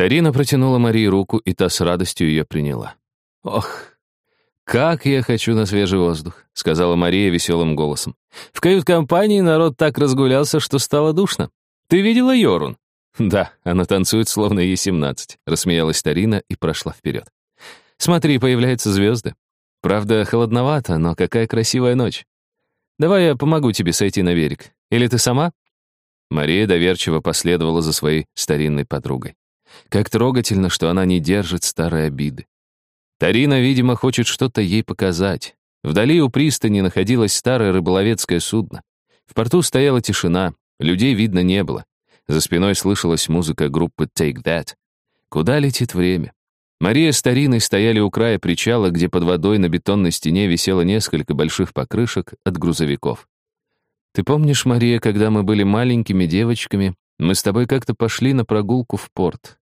Тарина протянула Марии руку, и та с радостью ее приняла. «Ох, как я хочу на свежий воздух», — сказала Мария веселым голосом. «В кают-компании народ так разгулялся, что стало душно. Ты видела Йорун?» «Да, она танцует, словно ей семнадцать», — рассмеялась Тарина и прошла вперед. «Смотри, появляются звезды. Правда, холодновато, но какая красивая ночь. Давай я помогу тебе сойти на берег. Или ты сама?» Мария доверчиво последовала за своей старинной подругой. Как трогательно, что она не держит старой обиды. Тарина, видимо, хочет что-то ей показать. Вдали у пристани находилось старое рыболовецкое судно. В порту стояла тишина, людей видно не было. За спиной слышалась музыка группы Take That. Куда летит время? Мария с Тариной стояли у края причала, где под водой на бетонной стене висело несколько больших покрышек от грузовиков. «Ты помнишь, Мария, когда мы были маленькими девочками, мы с тобой как-то пошли на прогулку в порт?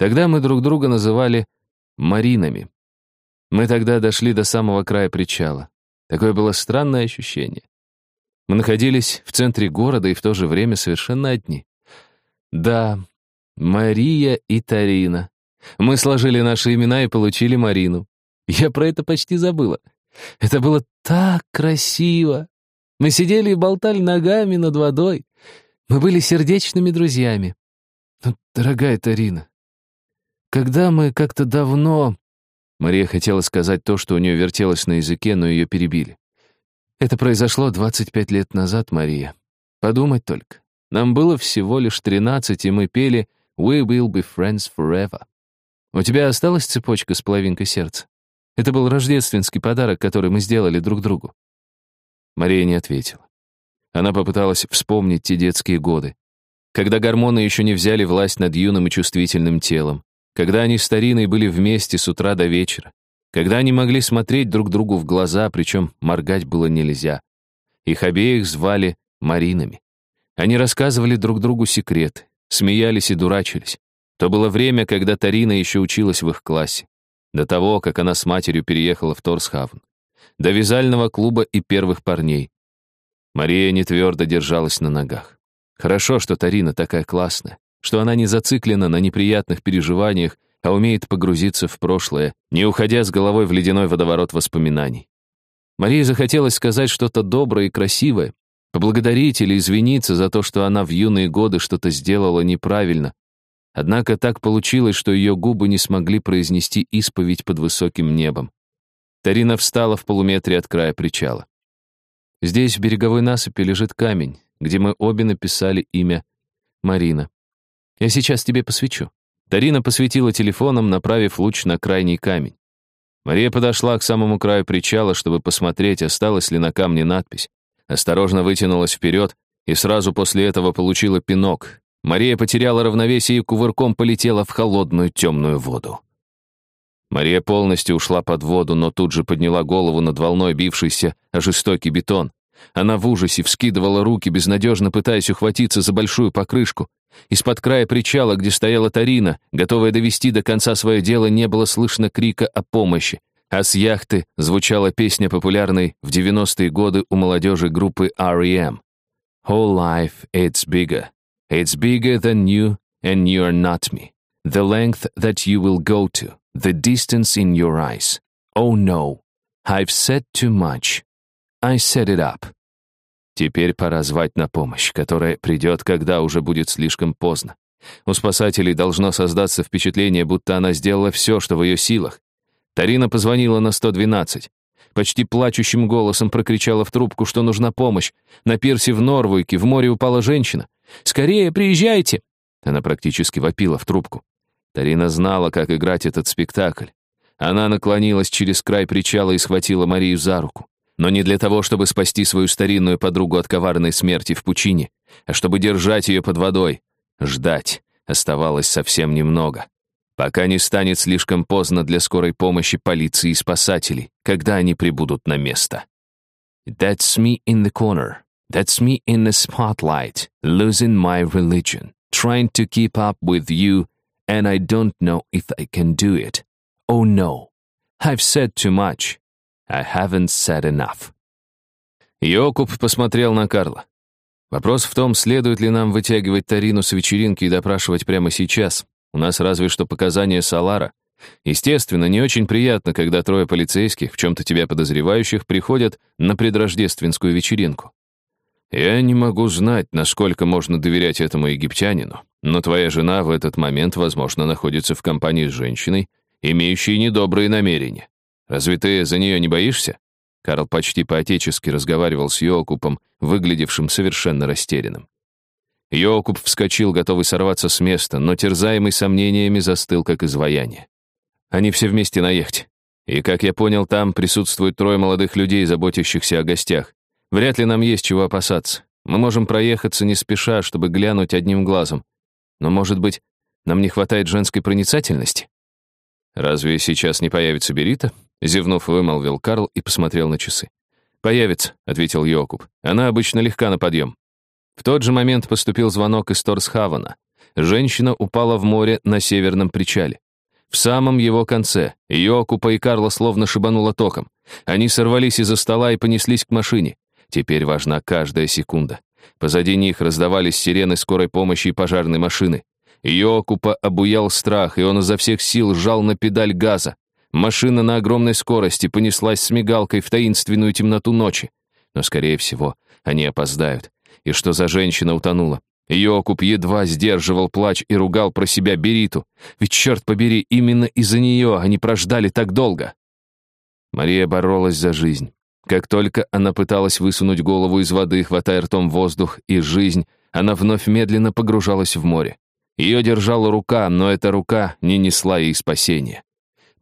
Тогда мы друг друга называли Маринами. Мы тогда дошли до самого края причала. Такое было странное ощущение. Мы находились в центре города и в то же время совершенно одни. Да, Мария и Тарина. Мы сложили наши имена и получили Марину. Я про это почти забыла. Это было так красиво. Мы сидели и болтали ногами над водой. Мы были сердечными друзьями. Но, дорогая Тарина, когда мы как-то давно... Мария хотела сказать то, что у нее вертелось на языке, но ее перебили. Это произошло 25 лет назад, Мария. Подумать только. Нам было всего лишь 13, и мы пели «We will be friends forever». У тебя осталась цепочка с половинкой сердца? Это был рождественский подарок, который мы сделали друг другу. Мария не ответила. Она попыталась вспомнить те детские годы, когда гормоны еще не взяли власть над юным и чувствительным телом, когда они с стариной были вместе с утра до вечера, когда они могли смотреть друг другу в глаза, причем моргать было нельзя. Их обеих звали Маринами. Они рассказывали друг другу секреты, смеялись и дурачились. То было время, когда Тарина еще училась в их классе. До того, как она с матерью переехала в Торсхавн. До вязального клуба и первых парней. Мария не твердо держалась на ногах. Хорошо, что Тарина такая классная, что она не зациклена на неприятных переживаниях, а умеет погрузиться в прошлое, не уходя с головой в ледяной водоворот воспоминаний. Марии захотелось сказать что-то доброе и красивое, поблагодарить или извиниться за то, что она в юные годы что-то сделала неправильно, Однако так получилось, что ее губы не смогли произнести исповедь под высоким небом. Тарина встала в полуметре от края причала. Здесь, в береговой насыпи, лежит камень, где мы обе написали имя Марина. Я сейчас тебе посвечу. Тарина посветила телефоном, направив луч на крайний камень. Мария подошла к самому краю причала, чтобы посмотреть, осталась ли на камне надпись. Осторожно вытянулась вперед и сразу после этого получила пинок, Мария потеряла равновесие и кувырком полетела в холодную темную воду. Мария полностью ушла под воду, но тут же подняла голову над волной, бившейся о жестокий бетон. Она в ужасе вскидывала руки, безнадежно пытаясь ухватиться за большую покрышку. Из-под края причала, где стояла Тарина, готовая довести до конца свое дело, не было слышно крика о помощи, а с яхты звучала песня, популярной в 90-е годы у молодежи группы R.E.M. «Whole life, it's bigger». It's bigger than you, and you are not me. The length that you will go to, the distance in your eyes. Oh no, I've said too much. I set it up. Теперь пора звать на помощь, которая придет, когда уже будет слишком поздно. У спасателей должно создаться впечатление, будто она сделала все, что в ее силах. Тарина позвонила на 112. Почти плачущим голосом прокричала в трубку, что нужна помощь. На пирсе в Норвуйке в море упала женщина. «Скорее, приезжайте!» Она практически вопила в трубку. Тарина знала, как играть этот спектакль. Она наклонилась через край причала и схватила Марию за руку. Но не для того, чтобы спасти свою старинную подругу от коварной смерти в пучине, а чтобы держать ее под водой. Ждать оставалось совсем немного. Пока не станет слишком поздно для скорой помощи полиции и спасателей, когда они прибудут на место. «That's me in the corner», That's me in the spotlight, losing my religion, trying to keep up with you, and I don't know if I can do it. Oh no, I've said too much. I haven't said enough. Йокуб посмотрел на Карла. Вопрос в том, следует ли нам вытягивать Тарину с вечеринки и допрашивать прямо сейчас. У нас разве что показания Салара. Естественно, не очень приятно, когда трое полицейских, в чем-то тебя подозревающих, приходят на предрождественскую вечеринку. Я не могу знать, насколько можно доверять этому египтянину, но твоя жена в этот момент, возможно, находится в компании с женщиной, имеющей недобрые намерения. Разве ты за нее не боишься? Карл почти по-отечески разговаривал с Йокупом, выглядевшим совершенно растерянным. Йокуп вскочил, готовый сорваться с места, но терзаемый сомнениями застыл, как изваяние. Они все вместе на яхте. И, как я понял, там присутствуют трое молодых людей, заботящихся о гостях. Вряд ли нам есть чего опасаться. Мы можем проехаться не спеша, чтобы глянуть одним глазом. Но, может быть, нам не хватает женской проницательности? Разве сейчас не появится Берита? Зевнув, вымолвил Карл и посмотрел на часы. «Появится», — ответил Йокуб. «Она обычно легка на подъем». В тот же момент поступил звонок из Торсхавана. Женщина упала в море на северном причале. В самом его конце Йокупа и Карла словно шибануло током. Они сорвались из-за стола и понеслись к машине. Теперь важна каждая секунда. Позади них раздавались сирены скорой помощи и пожарной машины. Йокупа обуял страх, и он изо всех сил сжал на педаль газа. Машина на огромной скорости понеслась с мигалкой в таинственную темноту ночи. Но, скорее всего, они опоздают. И что за женщина утонула? Йокуб едва сдерживал плач и ругал про себя Бериту. Ведь, черт побери, именно из-за нее они прождали так долго. Мария боролась за жизнь. Как только она пыталась высунуть голову из воды, хватая ртом воздух и жизнь, она вновь медленно погружалась в море. Ее держала рука, но эта рука не несла ей спасения.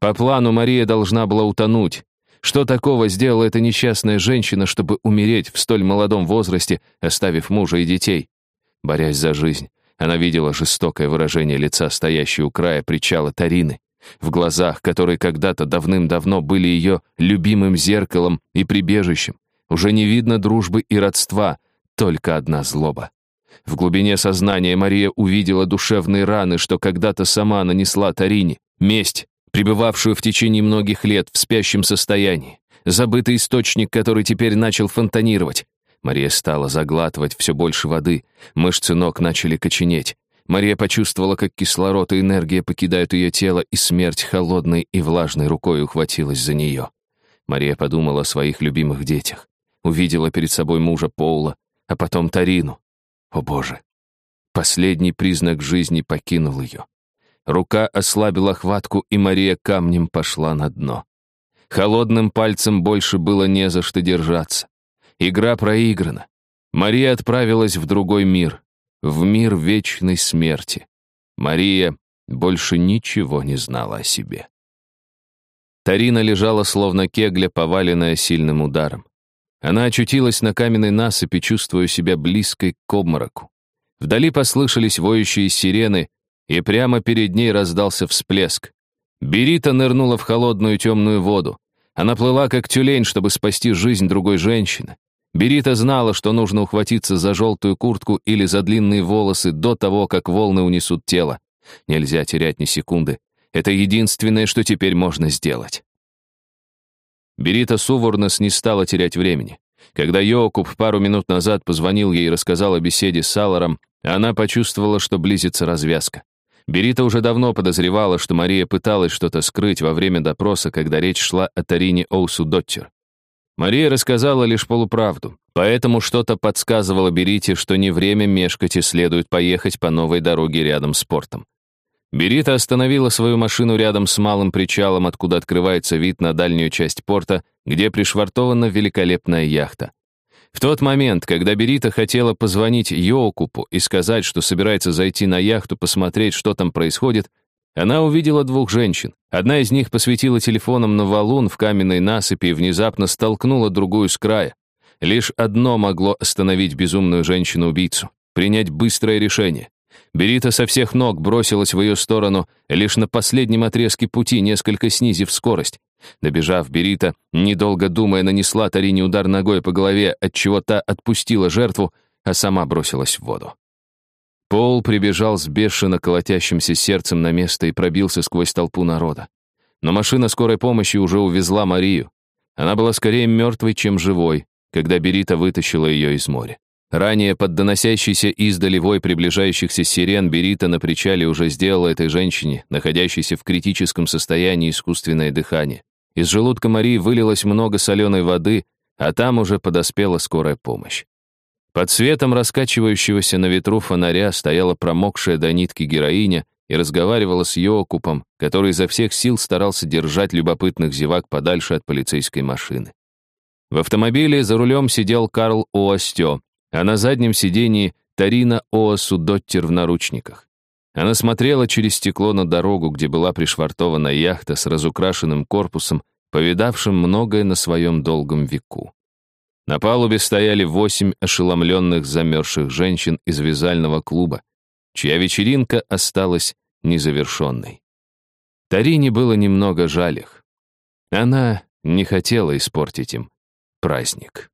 По плану Мария должна была утонуть. Что такого сделала эта несчастная женщина, чтобы умереть в столь молодом возрасте, оставив мужа и детей? Борясь за жизнь, она видела жестокое выражение лица стоящей у края причала Тарины. В глазах, которые когда-то давным-давно были ее любимым зеркалом и прибежищем, уже не видно дружбы и родства, только одна злоба. В глубине сознания Мария увидела душевные раны, что когда-то сама нанесла Тарине, месть, пребывавшую в течение многих лет в спящем состоянии, забытый источник, который теперь начал фонтанировать. Мария стала заглатывать все больше воды, мышцы ног начали коченеть. Мария почувствовала, как кислород и энергия покидают ее тело, и смерть холодной и влажной рукой ухватилась за нее. Мария подумала о своих любимых детях. Увидела перед собой мужа Поула, а потом Тарину. О боже! Последний признак жизни покинул ее. Рука ослабила хватку, и Мария камнем пошла на дно. Холодным пальцем больше было не за что держаться. Игра проиграна. Мария отправилась в другой мир, в мир вечной смерти. Мария больше ничего не знала о себе. Тарина лежала словно кегля, поваленная сильным ударом. Она очутилась на каменной насыпи, чувствуя себя близкой к обмороку. Вдали послышались воющие сирены, и прямо перед ней раздался всплеск. Берита нырнула в холодную темную воду. Она плыла как тюлень, чтобы спасти жизнь другой женщины. Берита знала, что нужно ухватиться за желтую куртку или за длинные волосы до того, как волны унесут тело. Нельзя терять ни секунды. Это единственное, что теперь можно сделать. Берита Суворнес не стала терять времени. Когда Йокуб пару минут назад позвонил ей и рассказал о беседе с Саларом, она почувствовала, что близится развязка. Берита уже давно подозревала, что Мария пыталась что-то скрыть во время допроса, когда речь шла о Тарине Оусу Доттер. Мария рассказала лишь полуправду, поэтому что-то подсказывало Берите, что не время мешкать и следует поехать по новой дороге рядом с портом. Берита остановила свою машину рядом с малым причалом, откуда открывается вид на дальнюю часть порта, где пришвартована великолепная яхта. В тот момент, когда Берита хотела позвонить Йоукупу и сказать, что собирается зайти на яхту посмотреть, что там происходит, она увидела двух женщин. Одна из них посветила телефоном на валун в каменной насыпи и внезапно столкнула другую с края. Лишь одно могло остановить безумную женщину-убийцу — принять быстрое решение. Берита со всех ног бросилась в ее сторону, лишь на последнем отрезке пути, несколько снизив скорость. Добежав, Берита, недолго думая, нанесла Тарине удар ногой по голове, отчего та отпустила жертву, а сама бросилась в воду. Пол прибежал с бешено колотящимся сердцем на место и пробился сквозь толпу народа. Но машина скорой помощи уже увезла Марию. Она была скорее мертвой, чем живой, когда Берита вытащила ее из моря. Ранее под доносящийся издали вой приближающихся сирен Берита на причале уже сделала этой женщине, находящейся в критическом состоянии, искусственное дыхание. Из желудка Марии вылилось много соленой воды, а там уже подоспела скорая помощь. Под светом раскачивающегося на ветру фонаря стояла промокшая до нитки героиня и разговаривала с Йокупом, который изо всех сил старался держать любопытных зевак подальше от полицейской машины. В автомобиле за рулем сидел Карл Оостё, а на заднем сидении Тарина Оасу Доттер в наручниках. Она смотрела через стекло на дорогу, где была пришвартована яхта с разукрашенным корпусом, повидавшим многое на своем долгом веку. На палубе стояли восемь ошеломленных замерзших женщин из вязального клуба, чья вечеринка осталась незавершенной. Тарине было немного жаль. Она не хотела испортить им праздник.